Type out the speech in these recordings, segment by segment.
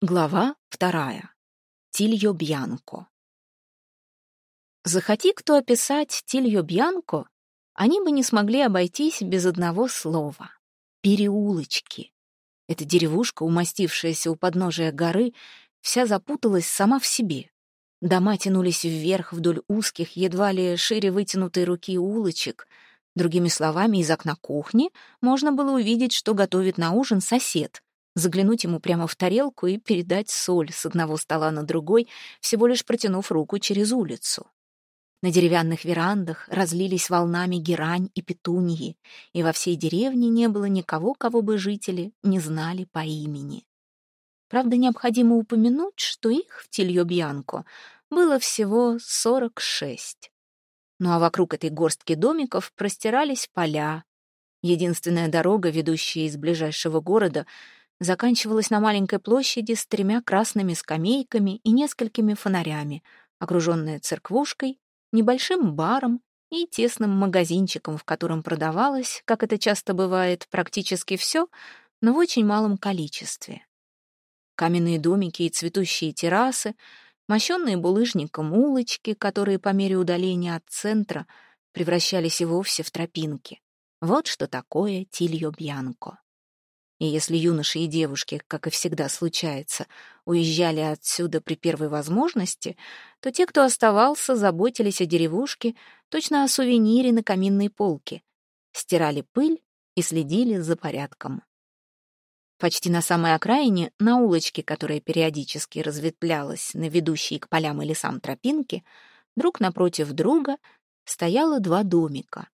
Глава вторая. Тильо Бьянко. Захоти кто описать Тильо Бьянко, они бы не смогли обойтись без одного слова — переулочки. Эта деревушка, умастившаяся у подножия горы, вся запуталась сама в себе. Дома тянулись вверх вдоль узких, едва ли шире вытянутой руки улочек. Другими словами, из окна кухни можно было увидеть, что готовит на ужин сосед — заглянуть ему прямо в тарелку и передать соль с одного стола на другой, всего лишь протянув руку через улицу. На деревянных верандах разлились волнами герань и петуньи, и во всей деревне не было никого, кого бы жители не знали по имени. Правда, необходимо упомянуть, что их в Тильо-Бьянко было всего сорок шесть. Ну а вокруг этой горстки домиков простирались поля. Единственная дорога, ведущая из ближайшего города, заканчивалась на маленькой площади с тремя красными скамейками и несколькими фонарями, окруженная церквушкой, небольшим баром и тесным магазинчиком, в котором продавалось, как это часто бывает, практически все, но в очень малом количестве. Каменные домики и цветущие террасы, мощенные булыжником улочки, которые по мере удаления от центра превращались и вовсе в тропинки. Вот что такое Тильо-Бьянко. И если юноши и девушки, как и всегда случается, уезжали отсюда при первой возможности, то те, кто оставался, заботились о деревушке, точно о сувенире на каминной полке, стирали пыль и следили за порядком. Почти на самой окраине, на улочке, которая периодически разветвлялась на ведущие к полям и лесам тропинки, друг напротив друга стояло два домика.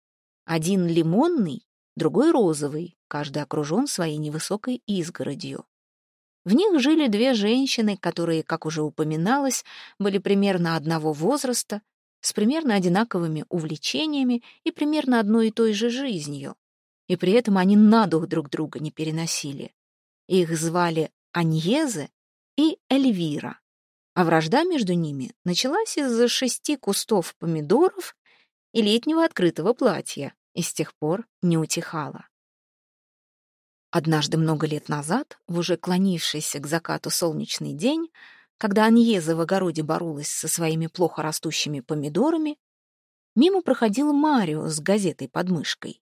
Один лимонный, другой розовый, каждый окружен своей невысокой изгородью. В них жили две женщины, которые, как уже упоминалось, были примерно одного возраста, с примерно одинаковыми увлечениями и примерно одной и той же жизнью. И при этом они на дух друг друга не переносили. Их звали Аньезе и Эльвира. А вражда между ними началась из-за шести кустов помидоров и летнего открытого платья, и с тех пор не утихала. Однажды много лет назад, в уже клонившийся к закату солнечный день, когда Аньеза в огороде боролась со своими плохо растущими помидорами, мимо проходил Марио с газетой под мышкой.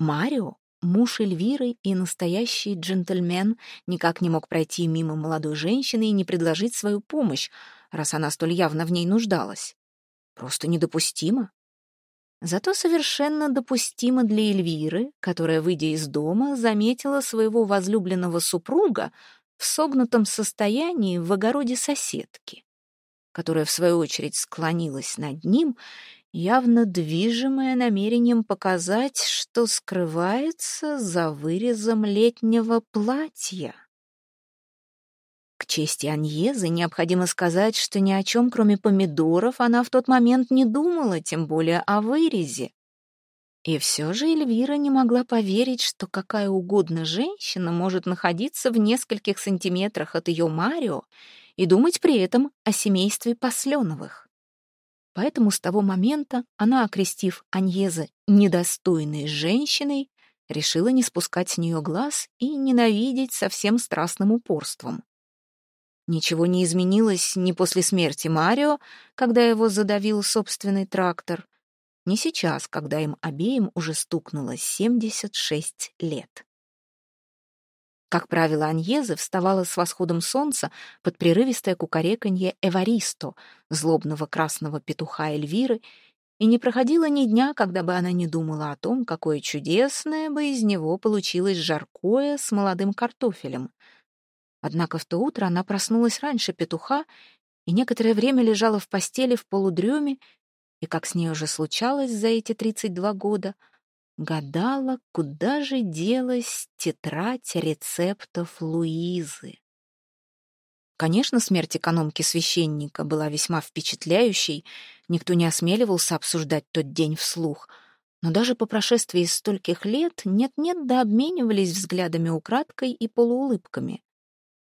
Марио, муж Эльвиры и настоящий джентльмен, никак не мог пройти мимо молодой женщины и не предложить свою помощь, раз она столь явно в ней нуждалась. Просто недопустимо. Зато совершенно допустимо для Эльвиры, которая, выйдя из дома, заметила своего возлюбленного супруга в согнутом состоянии в огороде соседки, которая, в свою очередь, склонилась над ним, явно движимая намерением показать, что скрывается за вырезом летнего платья. К чести Аньезы необходимо сказать, что ни о чем, кроме помидоров, она в тот момент не думала, тем более о вырезе. И все же Эльвира не могла поверить, что какая угодно женщина может находиться в нескольких сантиметрах от ее Марио и думать при этом о семействе Посленовых. Поэтому с того момента она, окрестив Аньезы недостойной женщиной, решила не спускать с нее глаз и ненавидеть со всем страстным упорством. Ничего не изменилось ни после смерти Марио, когда его задавил собственный трактор, ни сейчас, когда им обеим уже стукнуло 76 лет. Как правило, Аньеза вставала с восходом солнца под прерывистое кукареканье Эваристо, злобного красного петуха Эльвиры, и не проходило ни дня, когда бы она не думала о том, какое чудесное бы из него получилось жаркое с молодым картофелем — Однако в то утро она проснулась раньше петуха и некоторое время лежала в постели в полудреме, и, как с ней уже случалось за эти 32 года, гадала, куда же делась тетрадь рецептов Луизы. Конечно, смерть экономки священника была весьма впечатляющей, никто не осмеливался обсуждать тот день вслух, но даже по прошествии стольких лет нет-нет да обменивались взглядами украдкой и полуулыбками.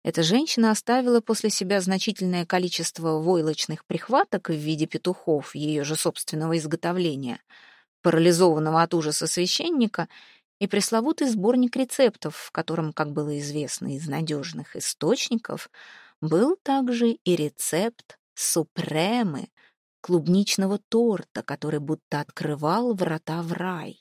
Эта женщина оставила после себя значительное количество войлочных прихваток в виде петухов ее же собственного изготовления. Парализованного от ужаса священника и пресловутый сборник рецептов, в котором, как было известно из надежных источников, был также и рецепт супремы, клубничного торта, который будто открывал врата в рай.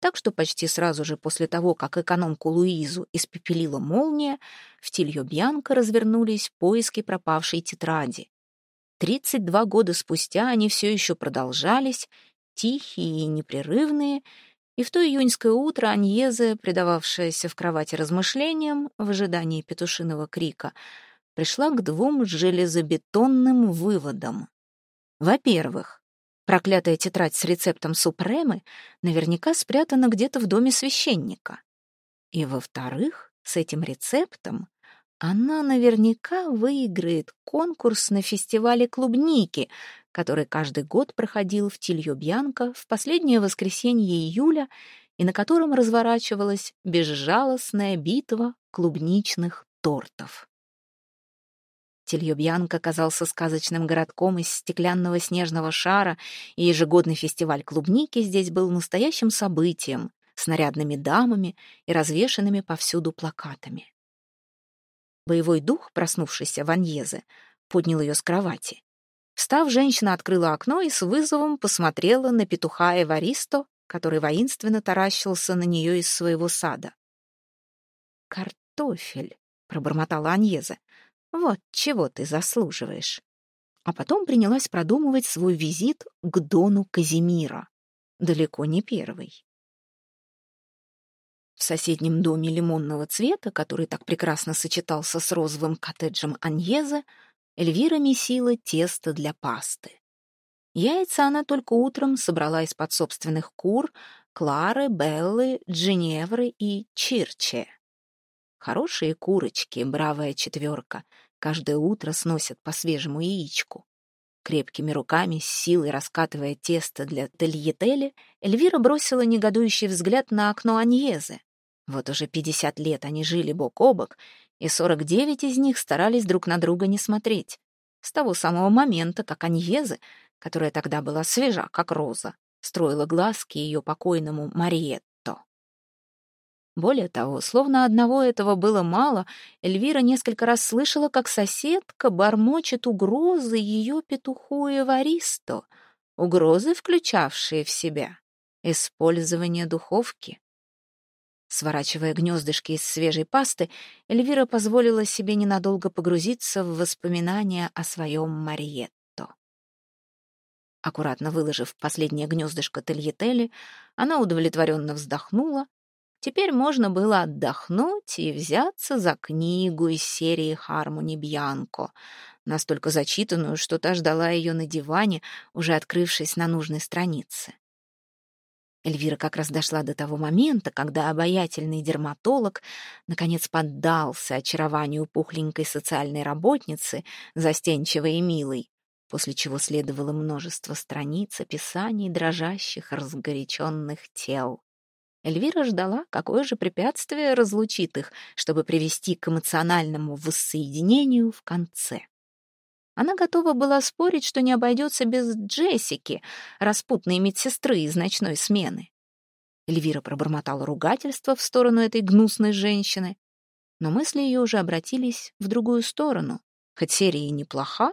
Так что почти сразу же после того, как экономку Луизу испепелила молния, в Тильо-Бьянко развернулись поиски пропавшей тетради. Тридцать два года спустя они все еще продолжались, тихие и непрерывные, и в то июньское утро Аньезе, предававшаяся в кровати размышлениям в ожидании петушиного крика, пришла к двум железобетонным выводам. Во-первых, проклятая тетрадь с рецептом супремы наверняка спрятана где-то в доме священника. И во-вторых, с этим рецептом она наверняка выиграет конкурс на фестивале клубники, который каждый год проходил в Тильо-Бьянко в последнее воскресенье июля и на котором разворачивалась безжалостная битва клубничных тортов. Тильо-Бьянко оказался сказочным городком из стеклянного снежного шара, и ежегодный фестиваль клубники здесь был настоящим событием, с нарядными дамами и развешанными повсюду плакатами. Боевой дух, проснувшийся в Аньезе, поднял ее с кровати. Встав, женщина открыла окно и с вызовом посмотрела на петуха Эваристо, который воинственно таращился на нее из своего сада. «Картофель», — пробормотала Аньезе, — «вот чего ты заслуживаешь». А потом принялась продумывать свой визит к Дону Казимира. Далеко не первый. В соседнем доме лимонного цвета, который так прекрасно сочетался с розовым коттеджем Аньезе, Эльвира месила тесто для пасты. Яйца она только утром собрала из-под собственных кур Клары, Беллы, Дженевры и Чирче. Хорошие курочки, бравая четверка, каждое утро сносят по свежему яичку. Крепкими руками, с силой раскатывая тесто для тельетели, Эльвира бросила негодующий взгляд на окно Аньезы. Вот уже 50 лет они жили бок о бок, и 49 из них старались друг на друга не смотреть. С того самого момента, как Аньезы, которая тогда была свежа, как роза, строила глазки ее покойному Мариетто. Более того, словно одного этого было мало, Эльвира несколько раз слышала, как соседка бормочет угрозы ее петуху Эваристо, угрозы, включавшие в себя использование духовки, Сворачивая гнездышки из свежей пасты, Эльвира позволила себе ненадолго погрузиться в воспоминания о своем Мариетто. Аккуратно выложив последнее гнездышко тельетели, она удовлетворенно вздохнула. Теперь можно было отдохнуть и взяться за книгу из серии «Хармони Бьянко», настолько зачитанную, что та ждала ее на диване, уже открывшись на нужной странице. Эльвира как раз дошла до того момента, когда обаятельный дерматолог наконец поддался очарованию пухленькой социальной работницы, застенчивой и милой, после чего следовало множество страниц описаний дрожащих, разгоряченных тел. Эльвира ждала, какое же препятствие разлучит их, чтобы привести к эмоциональному воссоединению в конце. Она готова была спорить, что не обойдется без Джессики, распутной медсестры из ночной смены. Эльвира пробормотала ругательство в сторону этой гнусной женщины, но мысли ее уже обратились в другую сторону. Хоть серия и неплоха,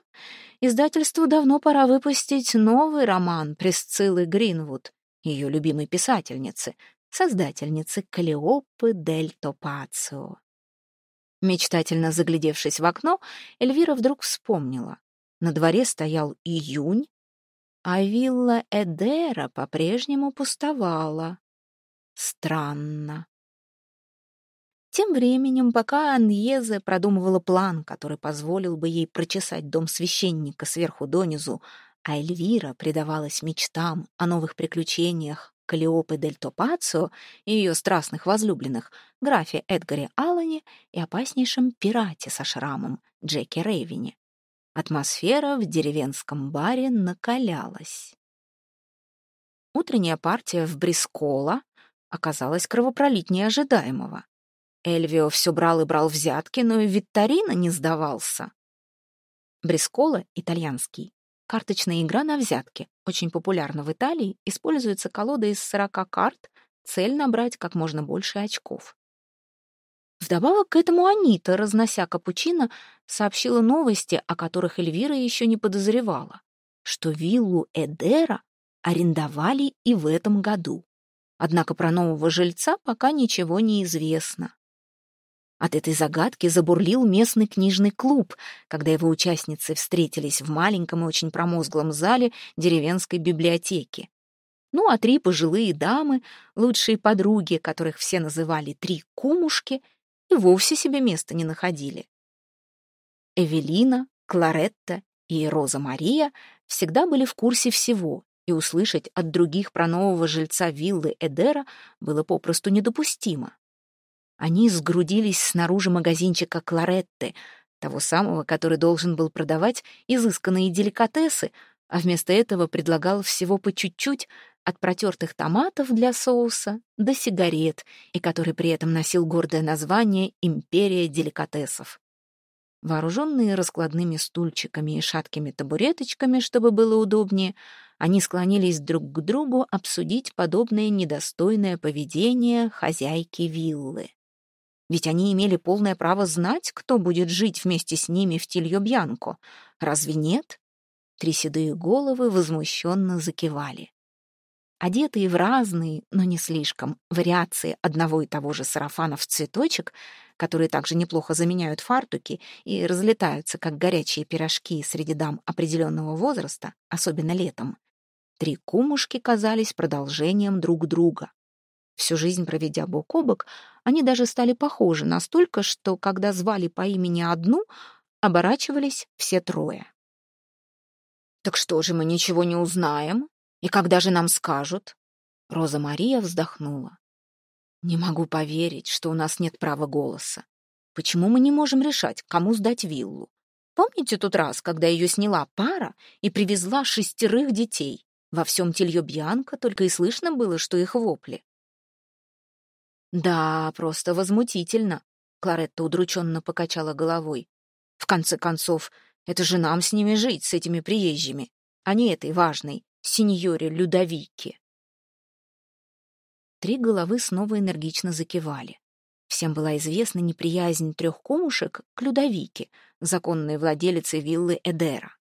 издательству давно пора выпустить новый роман Пресциллы Гринвуд, ее любимой писательницы, создательницы Калиопы дель Топацио. Мечтательно заглядевшись в окно, Эльвира вдруг вспомнила. На дворе стоял июнь, а вилла Эдера по-прежнему пустовала. Странно. Тем временем, пока Аньезе продумывала план, который позволил бы ей прочесать дом священника сверху донизу, а Эльвира предавалась мечтам о новых приключениях Калиопы дель Топацио и ее страстных возлюбленных, графе Эдгаре Аллане и опаснейшем пирате со шрамом Джеки Рейвине. Атмосфера в деревенском баре накалялась. Утренняя партия в Брискола оказалась кровопролитнее ожидаемого. Эльвио все брал и брал взятки, но и Витторино не сдавался. Брискола, итальянский, Карточная игра на взятки. Очень популярна в Италии. Используется колода из 40 карт, цель набрать как можно больше очков. Вдобавок к этому Анита, разнося капучино, сообщила новости, о которых Эльвира еще не подозревала, что виллу Эдера арендовали и в этом году. Однако про нового жильца пока ничего не известно. От этой загадки забурлил местный книжный клуб, когда его участницы встретились в маленьком и очень промозглом зале деревенской библиотеки. Ну, а три пожилые дамы, лучшие подруги, которых все называли «три кумушки», и вовсе себе места не находили. Эвелина, Кларетта и Роза Мария всегда были в курсе всего, и услышать от других про нового жильца виллы Эдера было попросту недопустимо. Они сгрудились снаружи магазинчика Кларетты, того самого, который должен был продавать изысканные деликатесы, а вместо этого предлагал всего по чуть-чуть от протертых томатов для соуса до сигарет, и который при этом носил гордое название «Империя деликатесов». Вооруженные раскладными стульчиками и шаткими табуреточками, чтобы было удобнее, они склонились друг к другу обсудить подобное недостойное поведение хозяйки виллы. Ведь они имели полное право знать, кто будет жить вместе с ними в Тильо-Бьянко. Разве нет? Три седые головы возмущенно закивали. Одетые в разные, но не слишком, вариации одного и того же сарафана в цветочек, которые также неплохо заменяют фартуки и разлетаются, как горячие пирожки среди дам определенного возраста, особенно летом, три кумушки казались продолжением друг друга. Всю жизнь проведя бок о бок, они даже стали похожи настолько, что, когда звали по имени одну, оборачивались все трое. «Так что же мы ничего не узнаем? И когда же нам скажут?» Роза Мария вздохнула. «Не могу поверить, что у нас нет права голоса. Почему мы не можем решать, кому сдать виллу? Помните тот раз, когда ее сняла пара и привезла шестерых детей? Во всем Тильё-Бьянко только и слышно было, что их вопли. «Да, просто возмутительно», — Кларетта удрученно покачала головой. «В конце концов, это же нам с ними жить, с этими приезжими, а не этой важной сеньоре Людовике». Три головы снова энергично закивали. Всем была известна неприязнь трех комушек к Людовике, законной владелице виллы Эдера.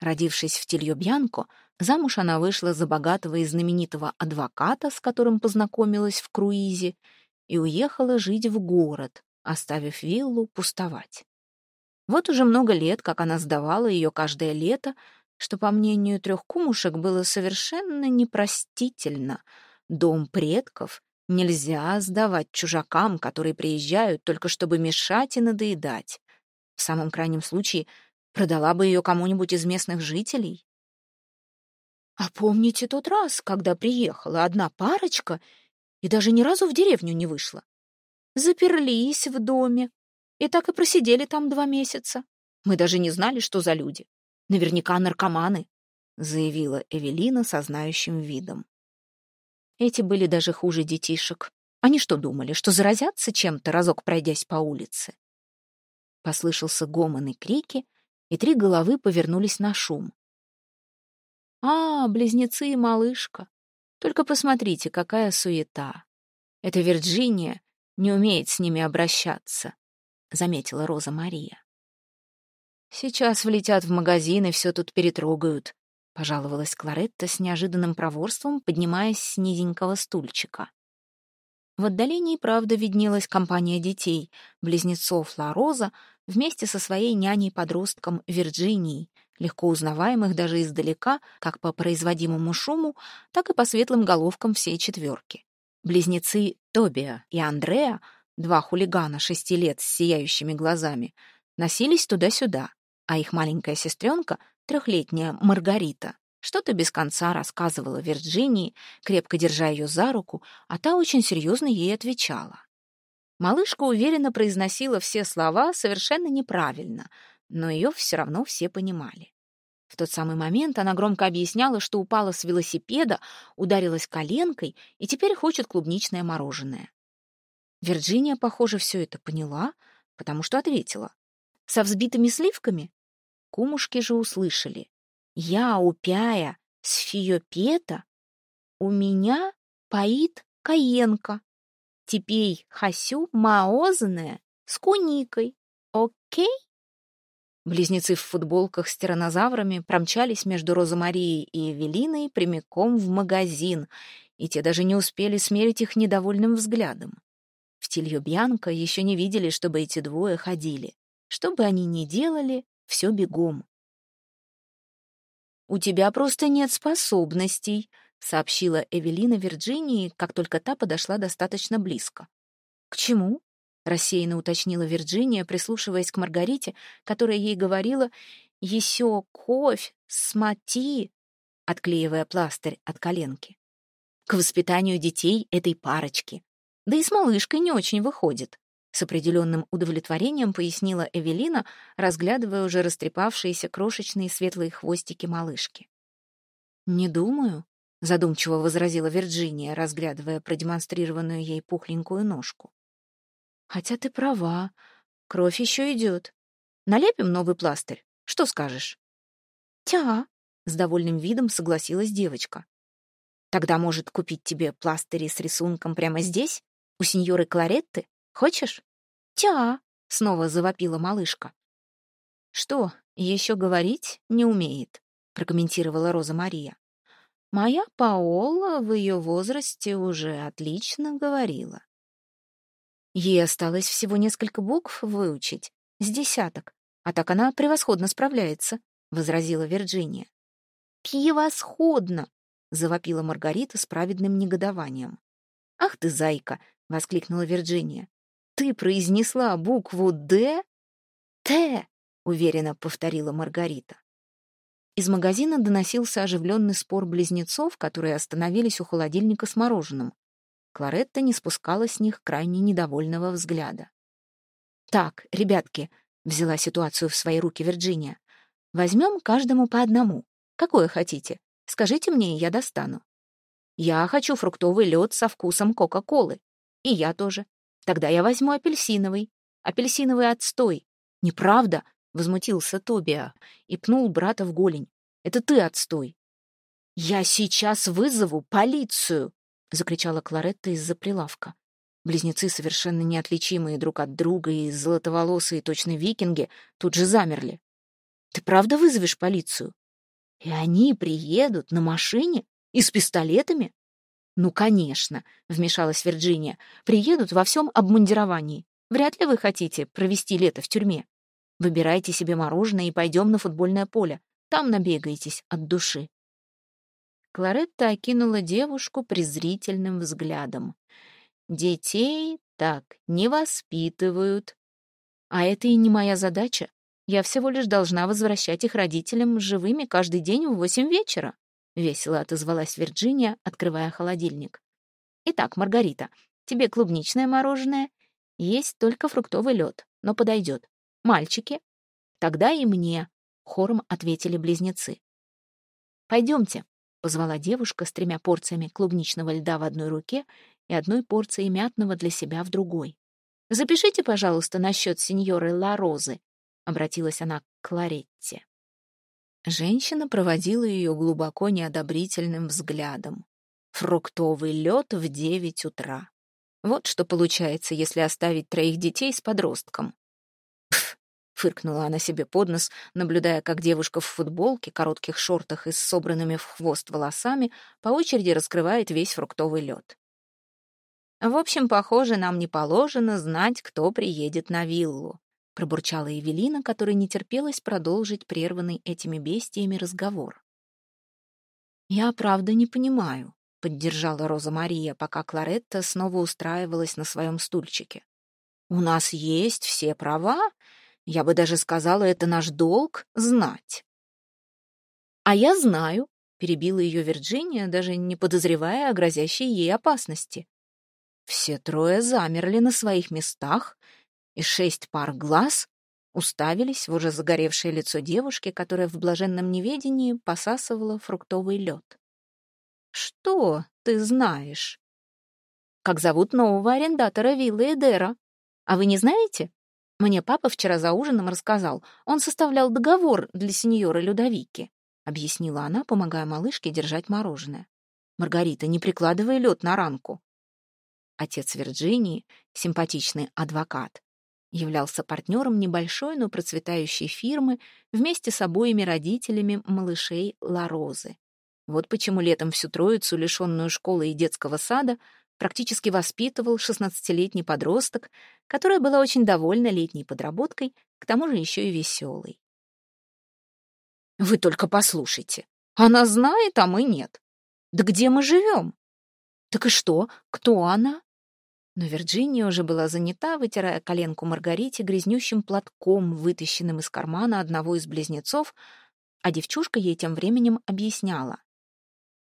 Родившись в Тильо-Бьянко, замуж она вышла за богатого и знаменитого адвоката, с которым познакомилась в круизе, и уехала жить в город, оставив виллу пустовать. Вот уже много лет, как она сдавала ее каждое лето, что, по мнению трех кумушек, было совершенно непростительно. Дом предков нельзя сдавать чужакам, которые приезжают только чтобы мешать и надоедать. В самом крайнем случае Продала бы ее кому-нибудь из местных жителей. А помните тот раз, когда приехала одна парочка и даже ни разу в деревню не вышла? Заперлись в доме и так и просидели там два месяца. Мы даже не знали, что за люди. Наверняка наркоманы, заявила Эвелина со знающим видом. Эти были даже хуже детишек. Они что думали, что заразятся чем-то, разок пройдясь по улице? Послышался гомон и крики, и три головы повернулись на шум. «А, близнецы и малышка! Только посмотрите, какая суета! Эта Вирджиния не умеет с ними обращаться», — заметила Роза Мария. «Сейчас влетят в магазин и все тут перетрогают», — пожаловалась Кларетта с неожиданным проворством, поднимаясь с низенького стульчика. В отдалении, правда, виднелась компания детей, близнецов Ла Роза, вместе со своей няней-подростком Вирджинией, легко узнаваемых даже издалека, как по производимому шуму, так и по светлым головкам всей четверки. Близнецы Тобиа и Андреа, два хулигана шести лет с сияющими глазами, носились туда-сюда, а их маленькая сестренка, трехлетняя Маргарита, что-то без конца рассказывала Вирджинии, крепко держа ее за руку, а та очень серьезно ей отвечала. Малышка уверенно произносила все слова совершенно неправильно, но ее все равно все понимали. В тот самый момент она громко объясняла, что упала с велосипеда, ударилась коленкой и теперь хочет клубничное мороженое. Вирджиния, похоже, все это поняла, потому что ответила. «Со взбитыми сливками?» Кумушки же услышали. «Я, упяя, с фиопета, у меня поит каенка. Теперь хасю маозное с куникой. Окей? Близнецы в футболках с тиранозаврами промчались между Розамарией и Эвелиной прямиком в магазин, и те даже не успели смерить их недовольным взглядом. В Тильо-Бьянко еще не видели, чтобы эти двое ходили. Что бы они ни делали, все бегом. «У тебя просто нет способностей», — сообщила Эвелина Вирджинии, как только та подошла достаточно близко. «К чему?» — рассеянно уточнила Вирджиния, прислушиваясь к Маргарите, которая ей говорила «Еще кофе, смати», отклеивая пластырь от коленки. «К воспитанию детей этой парочки. Да и с малышкой не очень выходит», с определенным удовлетворением пояснила Эвелина, разглядывая уже растрепавшиеся крошечные светлые хвостики малышки. «Не думаю», — задумчиво возразила Вирджиния, разглядывая продемонстрированную ей пухленькую ножку. Хотя ты права. Кровь еще идет. Налепим новый пластырь. Что скажешь? Тя, с довольным видом согласилась девочка. Тогда, может, купить тебе пластыри с рисунком прямо здесь, у сеньоры Кларетты? Хочешь? Тя, снова завопила малышка. Что, еще говорить не умеет, прокомментировала Роза Мария. Моя Паола в ее возрасте уже отлично говорила. Ей осталось всего несколько букв выучить, с десяток, а так она превосходно справляется, — возразила Вирджиния. «Превосходно!» — завопила Маргарита с праведным негодованием. «Ах ты, зайка!» — воскликнула Вирджиния. «Ты произнесла букву «Д»?» «Т!» — уверенно повторила Маргарита. Из магазина доносился оживленный спор близнецов, которые остановились у холодильника с мороженым. Кларетта не спускала с них крайне недовольного взгляда. «Так, ребятки», — взяла ситуацию в свои руки Вирджиния, «возьмем каждому по одному. Какое хотите? Скажите мне, и я достану». «Я хочу фруктовый лед со вкусом Кока-Колы. И я тоже. Тогда я возьму апельсиновый. Апельсиновый отстой. Неправда?» — возмутился Тобиа и пнул брата в голень. «Это ты отстой». «Я сейчас вызову полицию!» — закричала Кларетта из-за прилавка. Близнецы, совершенно неотличимые друг от друга и золотоволосые точно викинги, тут же замерли. «Ты правда вызовешь полицию?» «И они приедут на машине? И с пистолетами?» «Ну, конечно», — вмешалась Вирджиния. «Приедут во всем обмундировании. Вряд ли вы хотите провести лето в тюрьме. Выбирайте себе мороженое и пойдем на футбольное поле. Там набегаетесь от души». Кларетта окинула девушку презрительным взглядом. «Детей так не воспитывают. А это и не моя задача. Я всего лишь должна возвращать их родителям живыми каждый день в восемь вечера», — весело отозвалась Вирджиния, открывая холодильник. «Итак, Маргарита, тебе клубничное мороженое. Есть только фруктовый лед, но подойдет. Мальчики?» «Тогда и мне», — хором ответили близнецы. «Пойдемте», позвала девушка с тремя порциями клубничного льда в одной руке и одной порцией мятного для себя в другой. «Запишите, пожалуйста, на счет сеньоры Ла Розы», — обратилась она к Кларетте. Женщина проводила ее глубоко неодобрительным взглядом. Фруктовый лед в девять утра. Вот что получается, если оставить троих детей с подростком фыркнула она себе под нос, наблюдая, как девушка в футболке, коротких шортах и с собранными в хвост волосами по очереди раскрывает весь фруктовый лед. «В общем, похоже, нам не положено знать, кто приедет на виллу», пробурчала Евелина, которой не терпелось продолжить прерванный этими бестиями разговор. «Я правда не понимаю», — поддержала Роза Мария, пока Кларетта снова устраивалась на своем стульчике. «У нас есть все права, я бы даже сказала, это наш долг — знать. «А я знаю», — перебила ее Вирджиния, даже не подозревая о грозящей ей опасности. Все трое замерли на своих местах, и шесть пар глаз уставились в уже загоревшее лицо девушки, которая в блаженном неведении посасывала фруктовый лед. «Что ты знаешь?» «Как зовут нового арендатора виллы Эдера? А вы не знаете?» Мне папа вчера за ужином рассказал. Он составлял договор для сеньоры Людовики, — объяснила она, помогая малышке держать мороженое. «Маргарита, не прикладывай лед на ранку». Отец Вирджинии, симпатичный адвокат, являлся партнером небольшой, но процветающей фирмы вместе с обоими родителями малышей Ларозы. Вот почему летом всю троицу, лишенную школы и детского сада, практически воспитывал 16-летний подросток, которая была очень довольна летней подработкой, к тому же еще и веселой. «Вы только послушайте. Она знает, а мы нет. Да где мы живем? Так и что? Кто она?» Но Вирджиния уже была занята, вытирая коленку Маргарите грязнющим платком, вытащенным из кармана одного из близнецов, а девчушка ей тем временем объясняла.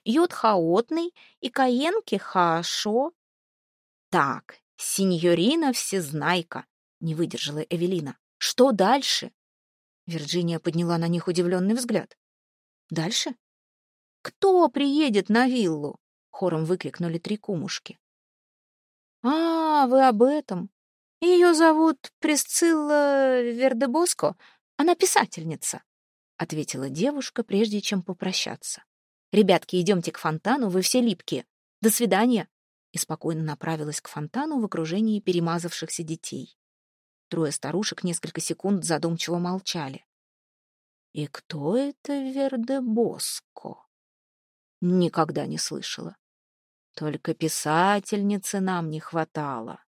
Йод хаотный и каенки хорошо. Так, сеньорина всезнайка, не выдержала Эвелина. Что дальше? Вирджиния подняла на них удивленный взгляд. Дальше? Кто приедет на виллу? Хором выкрикнули три кумушки. А, вы об этом. Ее зовут Присцилла Вердебоско. Она писательница, ответила девушка, прежде чем попрощаться. «Ребятки, идемте к фонтану, вы все липкие. До свидания!» И спокойно направилась к фонтану в окружении перемазавшихся детей. Трое старушек несколько секунд задумчиво молчали. «И кто это Вердебоско?» «Никогда не слышала. Только писательницы нам не хватало».